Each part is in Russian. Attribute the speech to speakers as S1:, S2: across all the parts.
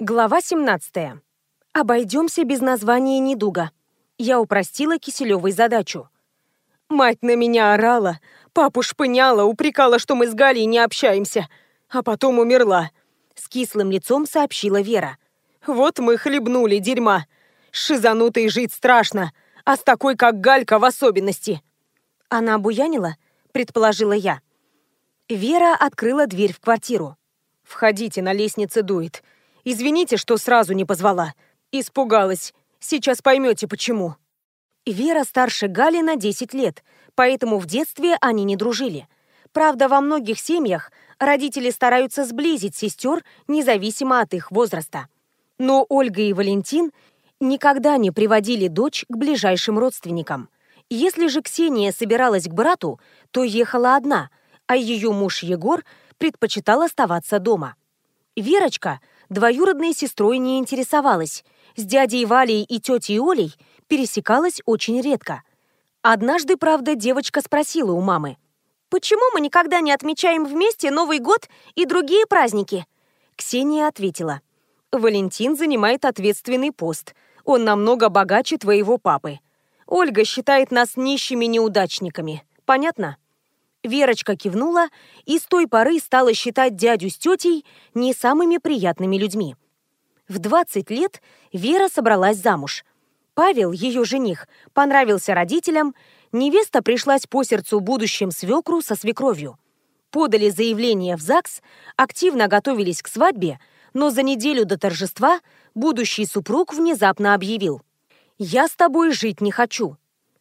S1: Глава 17. Обойдемся без названия недуга. Я упростила Киселевой задачу. Мать на меня орала, папу шпыняла, упрекала, что мы с Галей не общаемся, а потом умерла. С кислым лицом сообщила Вера. Вот мы хлебнули дерьма. Шизанутой жить страшно, а с такой, как Галька, в особенности. Она буянила, предположила я. Вера открыла дверь в квартиру. «Входите, на лестнице дует. Извините, что сразу не позвала. Испугалась. Сейчас поймете, почему». Вера старше Гали на 10 лет, поэтому в детстве они не дружили. Правда, во многих семьях родители стараются сблизить сестер, независимо от их возраста. Но Ольга и Валентин никогда не приводили дочь к ближайшим родственникам. Если же Ксения собиралась к брату, то ехала одна, а ее муж Егор предпочитал оставаться дома. Верочка двоюродной сестрой не интересовалась, с дядей Валей и тетей Олей пересекалась очень редко. Однажды, правда, девочка спросила у мамы, «Почему мы никогда не отмечаем вместе Новый год и другие праздники?» Ксения ответила, «Валентин занимает ответственный пост. Он намного богаче твоего папы. Ольга считает нас нищими неудачниками. Понятно?» Верочка кивнула и с той поры стала считать дядю с тетей не самыми приятными людьми. В 20 лет Вера собралась замуж. Павел, ее жених, понравился родителям, невеста пришлась по сердцу будущим свекру со свекровью. Подали заявление в ЗАГС, активно готовились к свадьбе, но за неделю до торжества будущий супруг внезапно объявил «Я с тобой жить не хочу».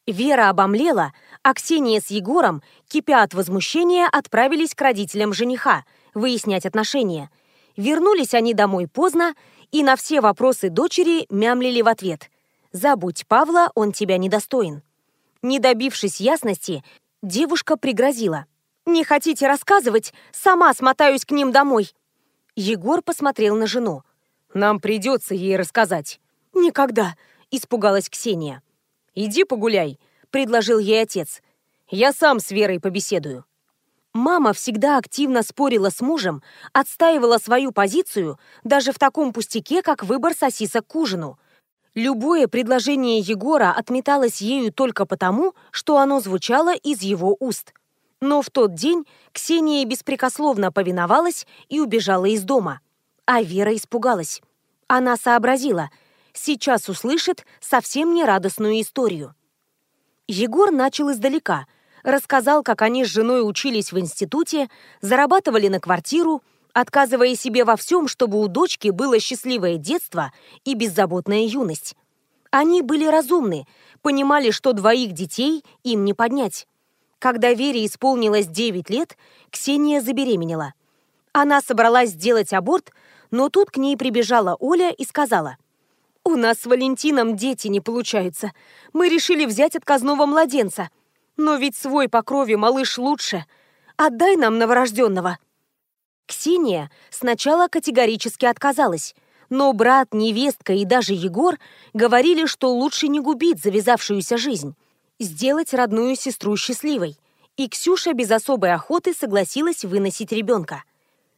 S1: Вера обомлела, а Ксения с Егором, кипя от возмущения, отправились к родителям жениха выяснять отношения. Вернулись они домой поздно и на все вопросы дочери мямлили в ответ. «Забудь Павла, он тебя недостоин». Не добившись ясности, девушка пригрозила. «Не хотите рассказывать? Сама смотаюсь к ним домой». Егор посмотрел на жену. «Нам придется ей рассказать». «Никогда», — испугалась Ксения. «Иди погуляй», — предложил ей отец. «Я сам с Верой побеседую». Мама всегда активно спорила с мужем, отстаивала свою позицию даже в таком пустяке, как выбор сосисок к ужину. Любое предложение Егора отметалось ею только потому, что оно звучало из его уст. Но в тот день Ксения беспрекословно повиновалась и убежала из дома. А Вера испугалась. Она сообразила, сейчас услышит совсем нерадостную историю. Егор начал издалека. Рассказал, как они с женой учились в институте, зарабатывали на квартиру, отказывая себе во всем, чтобы у дочки было счастливое детство и беззаботная юность. Они были разумны, понимали, что двоих детей им не поднять. Когда Вере исполнилось 9 лет, Ксения забеременела. Она собралась сделать аборт, но тут к ней прибежала Оля и сказала – «У нас с Валентином дети не получаются. Мы решили взять отказного младенца. Но ведь свой по крови малыш лучше. Отдай нам новорожденного». Ксения сначала категорически отказалась, но брат, невестка и даже Егор говорили, что лучше не губить завязавшуюся жизнь, сделать родную сестру счастливой. И Ксюша без особой охоты согласилась выносить ребенка.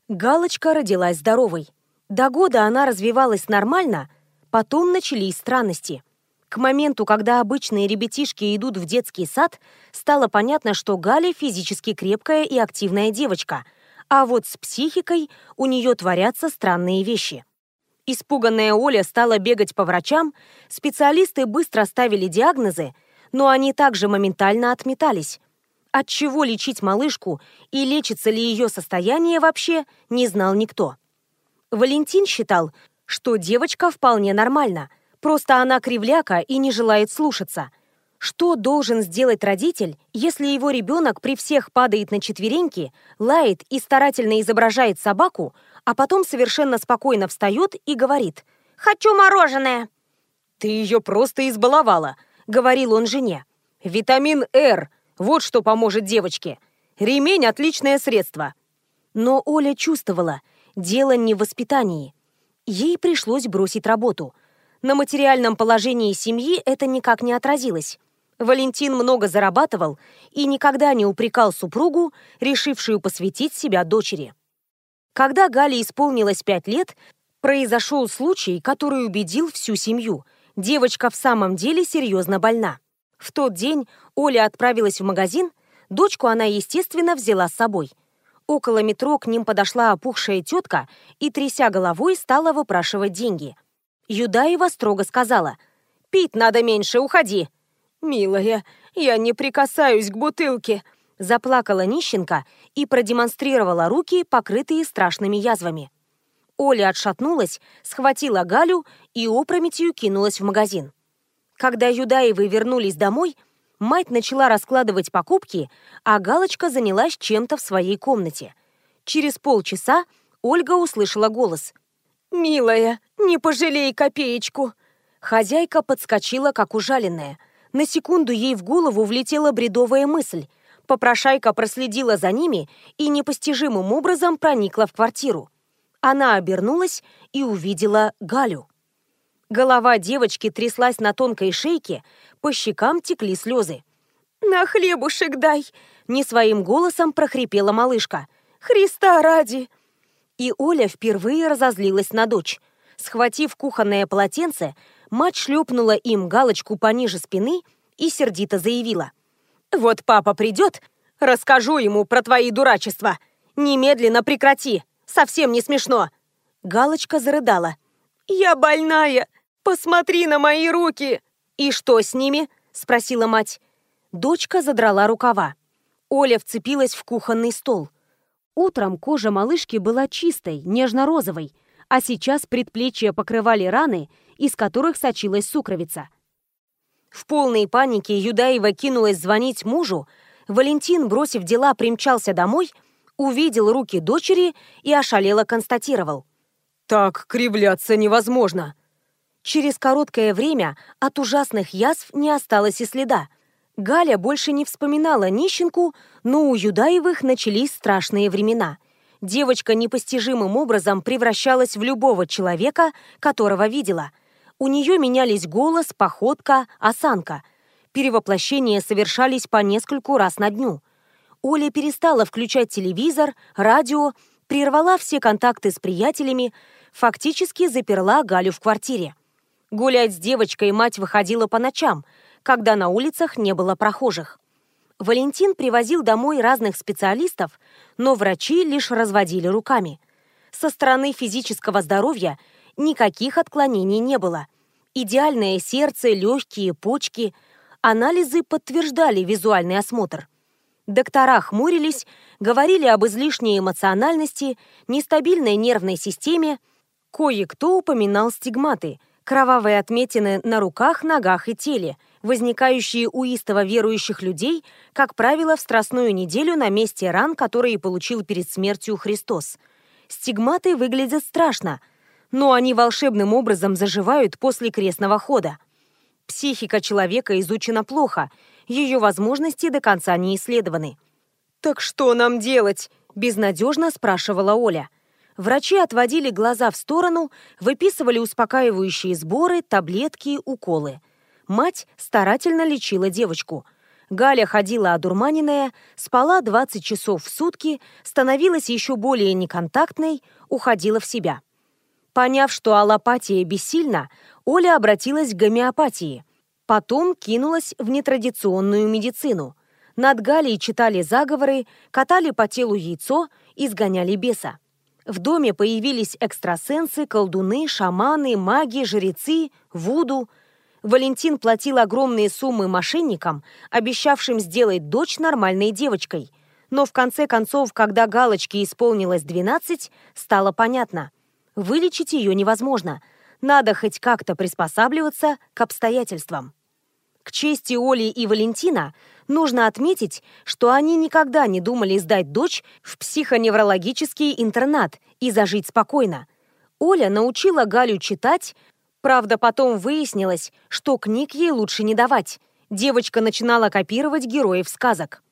S1: Галочка родилась здоровой. До года она развивалась нормально, Потом начались странности. К моменту, когда обычные ребятишки идут в детский сад, стало понятно, что Галя физически крепкая и активная девочка, а вот с психикой у нее творятся странные вещи. Испуганная Оля стала бегать по врачам, специалисты быстро ставили диагнозы, но они также моментально отметались. От чего лечить малышку и лечится ли ее состояние вообще, не знал никто. Валентин считал, что девочка вполне нормальна, просто она кривляка и не желает слушаться. Что должен сделать родитель, если его ребенок при всех падает на четвереньки, лает и старательно изображает собаку, а потом совершенно спокойно встает и говорит «Хочу мороженое!» «Ты ее просто избаловала», — говорил он жене. «Витамин R — вот что поможет девочке. Ремень — отличное средство». Но Оля чувствовала, дело не в воспитании — ей пришлось бросить работу. На материальном положении семьи это никак не отразилось. Валентин много зарабатывал и никогда не упрекал супругу, решившую посвятить себя дочери. Когда Гале исполнилось пять лет, Произошел случай, который убедил всю семью. Девочка в самом деле серьезно больна. В тот день Оля отправилась в магазин, дочку она, естественно, взяла с собой. Около метро к ним подошла опухшая тетка и, тряся головой, стала выпрашивать деньги. Юдаева строго сказала, «Пить надо меньше, уходи». «Милая, я не прикасаюсь к бутылке», заплакала нищенка и продемонстрировала руки, покрытые страшными язвами. Оля отшатнулась, схватила Галю и опрометью кинулась в магазин. Когда Юдаевы вернулись домой, мать начала раскладывать покупки, а Галочка занялась чем-то в своей комнате. Через полчаса Ольга услышала голос. «Милая, не пожалей копеечку!» Хозяйка подскочила, как ужаленная. На секунду ей в голову влетела бредовая мысль. Попрошайка проследила за ними и непостижимым образом проникла в квартиру. Она обернулась и увидела Галю. Голова девочки тряслась на тонкой шейке, по щекам текли слезы. «На хлебушек дай!» — не своим голосом прохрипела малышка. «Христа ради!» И Оля впервые разозлилась на дочь. Схватив кухонное полотенце, мать шлепнула им галочку пониже спины и сердито заявила. «Вот папа придет, расскажу ему про твои дурачества. Немедленно прекрати!» Совсем не смешно!» Галочка зарыдала. «Я больная! Посмотри на мои руки!» «И что с ними?» – спросила мать. Дочка задрала рукава. Оля вцепилась в кухонный стол. Утром кожа малышки была чистой, нежно-розовой, а сейчас предплечья покрывали раны, из которых сочилась сукровица. В полной панике Юдаева кинулась звонить мужу, Валентин, бросив дела, примчался домой – увидел руки дочери и ошалело констатировал. «Так кривляться невозможно!» Через короткое время от ужасных язв не осталось и следа. Галя больше не вспоминала нищенку, но у Юдаевых начались страшные времена. Девочка непостижимым образом превращалась в любого человека, которого видела. У нее менялись голос, походка, осанка. Перевоплощения совершались по нескольку раз на дню – Оля перестала включать телевизор, радио, прервала все контакты с приятелями, фактически заперла Галю в квартире. Гулять с девочкой мать выходила по ночам, когда на улицах не было прохожих. Валентин привозил домой разных специалистов, но врачи лишь разводили руками. Со стороны физического здоровья никаких отклонений не было. Идеальное сердце, легкие, почки. Анализы подтверждали визуальный осмотр – Доктора хмурились, говорили об излишней эмоциональности, нестабильной нервной системе. Кое-кто упоминал стигматы, кровавые отметины на руках, ногах и теле, возникающие у истово верующих людей, как правило, в страстную неделю на месте ран, которые получил перед смертью Христос. Стигматы выглядят страшно, но они волшебным образом заживают после крестного хода. Психика человека изучена плохо – ее возможности до конца не исследованы. «Так что нам делать?» – безнадежно спрашивала Оля. Врачи отводили глаза в сторону, выписывали успокаивающие сборы, таблетки, уколы. Мать старательно лечила девочку. Галя ходила одурманенная, спала 20 часов в сутки, становилась еще более неконтактной, уходила в себя. Поняв, что аллопатия бессильна, Оля обратилась к гомеопатии – Потом кинулась в нетрадиционную медицину. Над Галей читали заговоры, катали по телу яйцо и сгоняли беса. В доме появились экстрасенсы, колдуны, шаманы, маги, жрецы, вуду. Валентин платил огромные суммы мошенникам, обещавшим сделать дочь нормальной девочкой. Но в конце концов, когда Галочке исполнилось 12, стало понятно. Вылечить ее невозможно. Надо хоть как-то приспосабливаться к обстоятельствам. К чести Оли и Валентина нужно отметить, что они никогда не думали сдать дочь в психоневрологический интернат и зажить спокойно. Оля научила Галю читать, правда, потом выяснилось, что книг ей лучше не давать. Девочка начинала копировать героев сказок.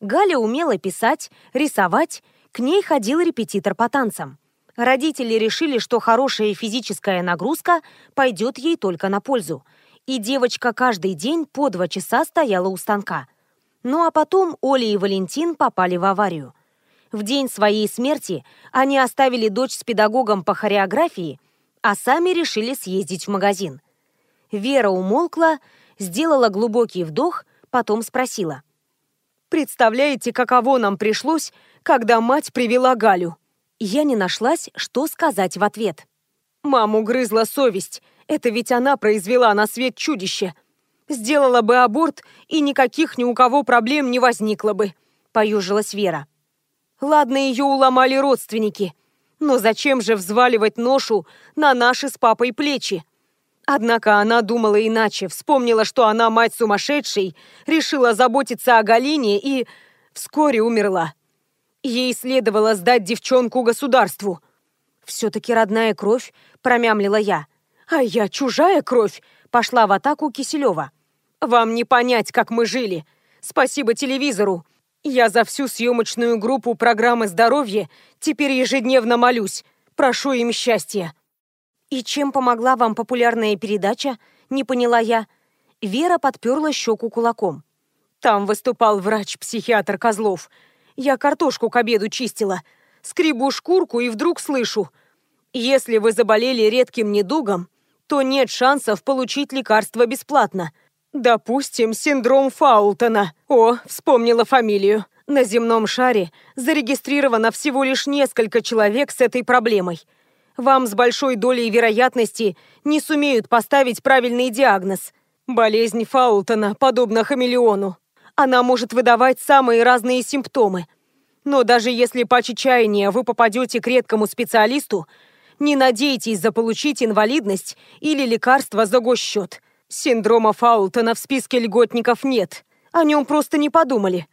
S1: Галя умела писать, рисовать, к ней ходил репетитор по танцам. Родители решили, что хорошая физическая нагрузка пойдет ей только на пользу – и девочка каждый день по два часа стояла у станка. Ну а потом Оля и Валентин попали в аварию. В день своей смерти они оставили дочь с педагогом по хореографии, а сами решили съездить в магазин. Вера умолкла, сделала глубокий вдох, потом спросила. «Представляете, каково нам пришлось, когда мать привела Галю?» Я не нашлась, что сказать в ответ. Маму грызла совесть. Это ведь она произвела на свет чудище. Сделала бы аборт, и никаких ни у кого проблем не возникло бы, поюжилась Вера. Ладно, ее уломали родственники. Но зачем же взваливать ношу на наши с папой плечи? Однако она думала иначе, вспомнила, что она мать сумасшедшей, решила заботиться о Галине и вскоре умерла. Ей следовало сдать девчонку государству. «Все-таки родная кровь», — промямлила я. «А я чужая кровь», — пошла в атаку Киселева. «Вам не понять, как мы жили. Спасибо телевизору. Я за всю съемочную группу программы «Здоровье» теперь ежедневно молюсь. Прошу им счастья». «И чем помогла вам популярная передача?» — не поняла я. Вера подперла щеку кулаком. Там выступал врач-психиатр Козлов. Я картошку к обеду чистила. Скребу шкурку и вдруг слышу. Если вы заболели редким недугом, то нет шансов получить лекарство бесплатно. Допустим, синдром Фаултона. О, вспомнила фамилию. На земном шаре зарегистрировано всего лишь несколько человек с этой проблемой. Вам с большой долей вероятности не сумеют поставить правильный диагноз. Болезнь Фаултона подобна хамелеону. Она может выдавать самые разные симптомы. Но даже если по чаяния вы попадете к редкому специалисту, не надейтесь заполучить инвалидность или лекарство за госсчет. Синдрома Фаултона в списке льготников нет. О нем просто не подумали.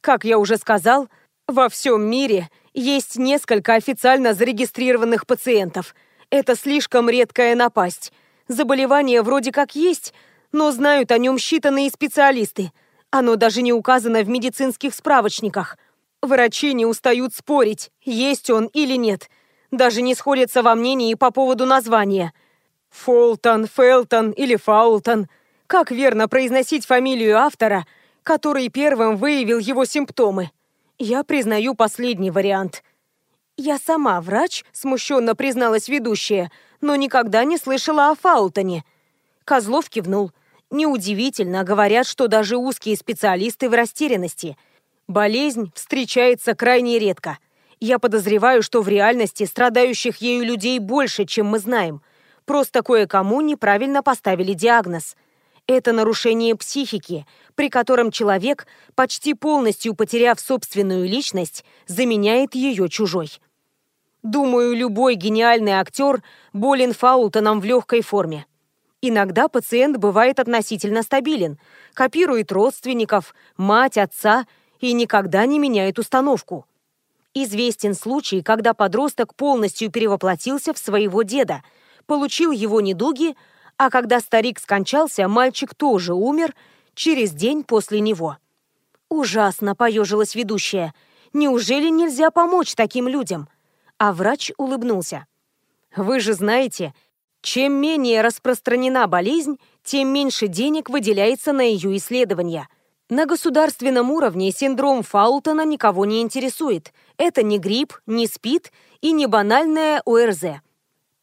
S1: Как я уже сказал, во всем мире есть несколько официально зарегистрированных пациентов. Это слишком редкая напасть. Заболевание вроде как есть, но знают о нем считанные специалисты – оно даже не указано в медицинских справочниках. Врачи не устают спорить, есть он или нет. Даже не сходятся во мнении по поводу названия. Фолтон, Фелтон или Фаултон. Как верно произносить фамилию автора, который первым выявил его симптомы? Я признаю последний вариант. Я сама врач, смущенно призналась ведущая, но никогда не слышала о Фаултоне. Козлов кивнул. Неудивительно, говорят, что даже узкие специалисты в растерянности. Болезнь встречается крайне редко. Я подозреваю, что в реальности страдающих ею людей больше, чем мы знаем. Просто кое-кому неправильно поставили диагноз. Это нарушение психики, при котором человек, почти полностью потеряв собственную личность, заменяет ее чужой. Думаю, любой гениальный актер болен Фаултоном в легкой форме. Иногда пациент бывает относительно стабилен, копирует родственников, мать, отца и никогда не меняет установку. Известен случай, когда подросток полностью перевоплотился в своего деда, получил его недуги, а когда старик скончался, мальчик тоже умер через день после него. «Ужасно», — поежилась ведущая. «Неужели нельзя помочь таким людям?» А врач улыбнулся. «Вы же знаете, чем менее распространена болезнь, тем меньше денег выделяется на ее исследования. На государственном уровне синдром Фаултона никого не интересует. Это не грипп, не СПИД и не банальная ОРЗ.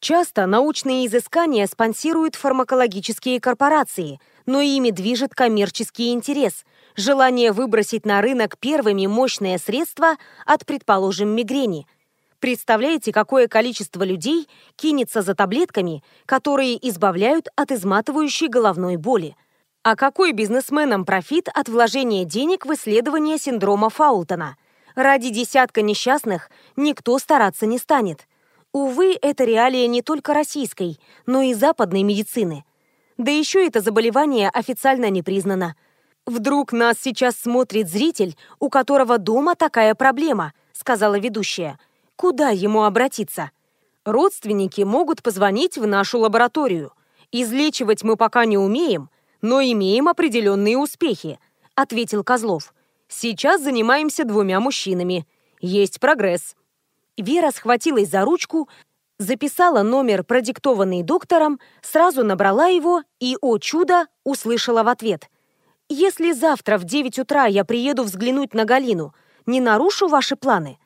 S1: Часто научные изыскания спонсируют фармакологические корпорации, но ими движет коммерческий интерес, желание выбросить на рынок первыми мощное средство от, предположим, мигрени – Представляете, какое количество людей кинется за таблетками, которые избавляют от изматывающей головной боли? А какой бизнесменам профит от вложения денег в исследование синдрома Фаултона? Ради десятка несчастных никто стараться не станет. Увы, это реалия не только российской, но и западной медицины. Да еще это заболевание официально не признано. «Вдруг нас сейчас смотрит зритель, у которого дома такая проблема», сказала ведущая – Куда ему обратиться? Родственники могут позвонить в нашу лабораторию. Излечивать мы пока не умеем, но имеем определенные успехи, ответил Козлов. Сейчас занимаемся двумя мужчинами. Есть прогресс. Вера схватилась за ручку, записала номер, продиктованный доктором, сразу набрала его и, о чудо, услышала в ответ. «Если завтра в 9 утра я приеду взглянуть на Галину, не нарушу ваши планы?»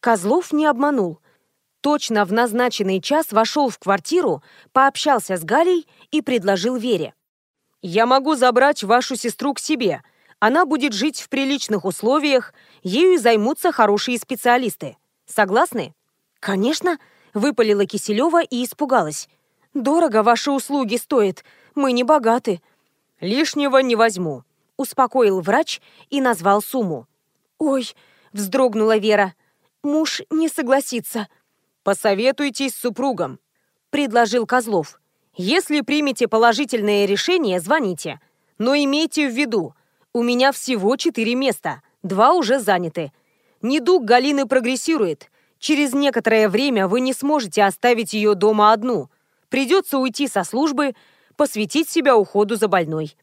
S1: Козлов не обманул. точно в назначенный час вошел в квартиру, пообщался с Галей и предложил Вере. «Я могу забрать вашу сестру к себе. Она будет жить в приличных условиях, ею займутся хорошие специалисты. Согласны?» «Конечно», — выпалила Киселева и испугалась. «Дорого ваши услуги стоят. Мы не богаты». «Лишнего не возьму», — успокоил врач и назвал сумму. «Ой», — вздрогнула Вера, — «муж не согласится».
S2: «Посоветуйтесь с супругом», — предложил Козлов. «Если примете положительное решение, звоните. Но имейте в виду, у меня всего четыре места, два уже заняты. Недуг Галины прогрессирует. Через некоторое время вы не сможете оставить ее дома одну. Придется уйти со службы, посвятить себя уходу за больной.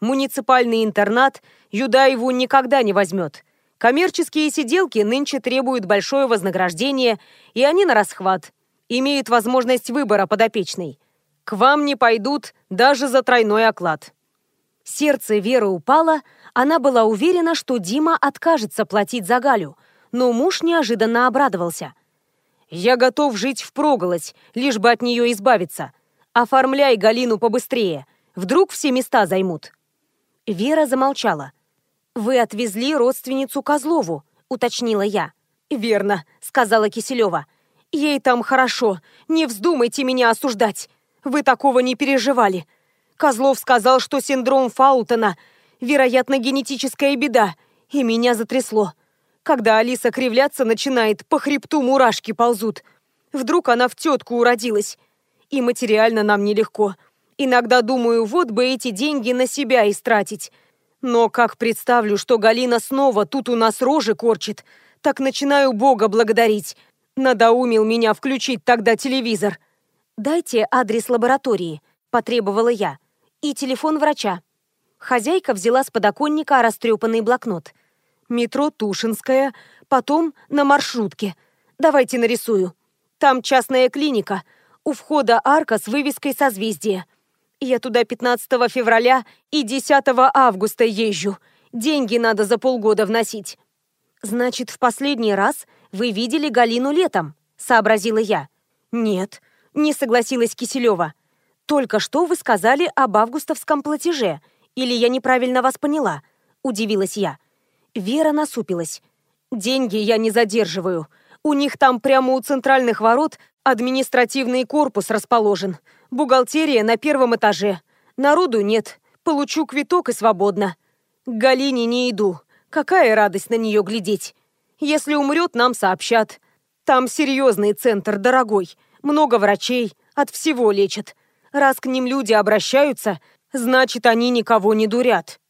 S2: Муниципальный интернат Юдаеву никогда не возьмет. Коммерческие сиделки нынче требуют большое вознаграждение, и они на расхват. Имеют возможность выбора подопечной. К вам не пойдут даже за тройной оклад.
S1: Сердце Веры упало, она была уверена, что Дима откажется платить за Галю – но муж неожиданно обрадовался.
S2: «Я готов жить впроголодь, лишь бы от нее избавиться. Оформляй Галину побыстрее, вдруг все места займут».
S1: Вера замолчала. «Вы отвезли родственницу Козлову», — уточнила я.
S2: «Верно», — сказала Киселева. «Ей там хорошо, не вздумайте меня осуждать. Вы такого не переживали. Козлов сказал, что синдром Фаутона, вероятно, генетическая беда, и меня затрясло. Когда Алиса кривляться начинает, по хребту мурашки ползут. Вдруг она в тетку уродилась. И материально нам нелегко. Иногда думаю, вот бы эти деньги на себя истратить. Но как представлю, что Галина снова тут у нас рожи корчит, так начинаю Бога благодарить. Надоумил меня включить тогда телевизор.
S1: «Дайте адрес лаборатории», – потребовала я, – «и телефон врача». Хозяйка взяла с подоконника растрепанный блокнот –
S2: метро Тушинская, потом на маршрутке. Давайте нарисую. Там частная клиника. У входа арка с вывеской созвездия. Я туда 15 февраля и 10 августа езжу. Деньги надо за полгода вносить.
S1: Значит, в последний раз вы видели Галину летом, сообразила я.
S2: Нет, не согласилась Киселева.
S1: Только что вы сказали об августовском платеже. Или я неправильно вас поняла? Удивилась я.
S2: Вера насупилась. «Деньги я не задерживаю. У них там прямо у центральных ворот административный корпус расположен. Бухгалтерия на первом этаже. Народу нет. Получу квиток и свободно. К Галине не иду. Какая радость на нее глядеть. Если умрет, нам сообщат. Там серьезный центр, дорогой. Много врачей, от всего лечат. Раз к ним люди обращаются, значит, они никого не дурят.